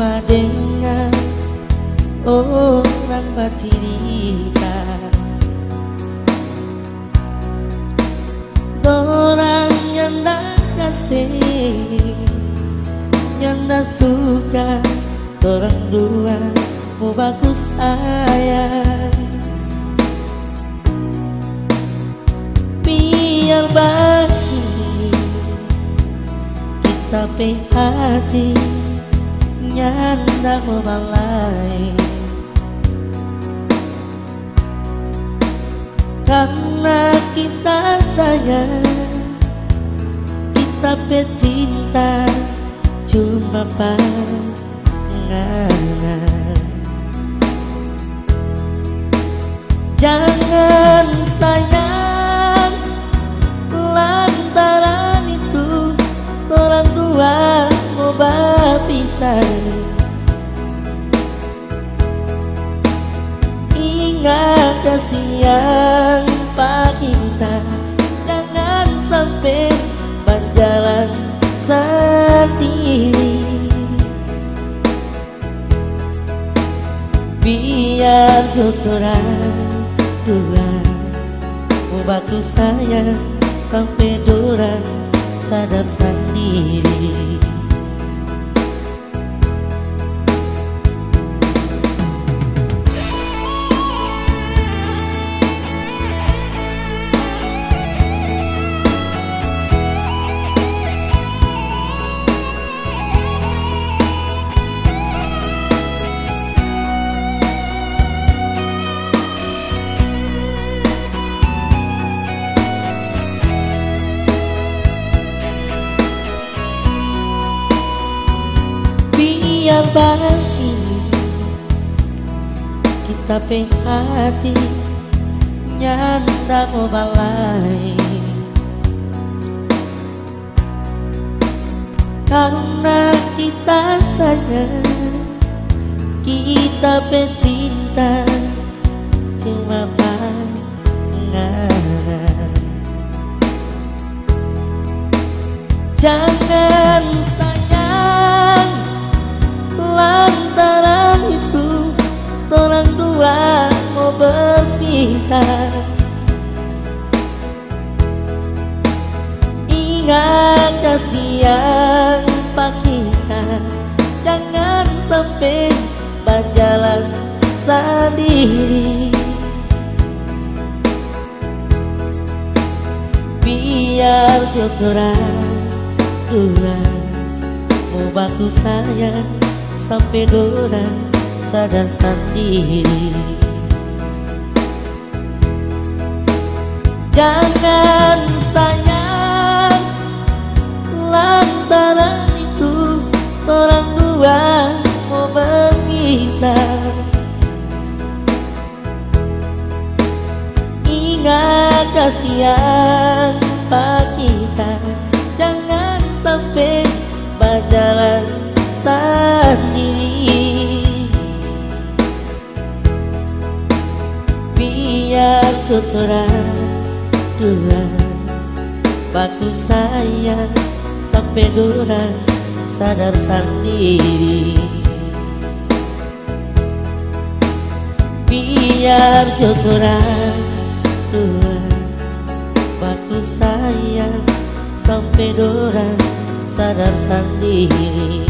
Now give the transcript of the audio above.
Dengan orang bercerita. Orang yang tak kasih Yang tak suka Orang dua mau bagus sayang Biar bagi Kita pe hati Nyanda mau balai Karena kita sayang Kita pecinta Cuma pandangan Jangan berpisah Ingat kasihan Pak kita Jangan sampai berjalan sendiri. Biar jodoran dua Membantu saya sampai dorang sadar sendiri biar bagi kita pe hati nyanda mau balai. Karena kita sayang kita pecinta cuma pandangan jangan ingat kasihan pak kita. Jangan sampai berjalan sendiri. Biar jodoran dua mau baku sayang sampai dorang sadar sendiri. Jangan berpisah Ingat kasihan pak kita. Jangan sampai berjalan sendiri. Biar cocoran dua batu saya sampai dorang sadar sendiri biar cocoran dua batu saya sampai dorang sadar sendiri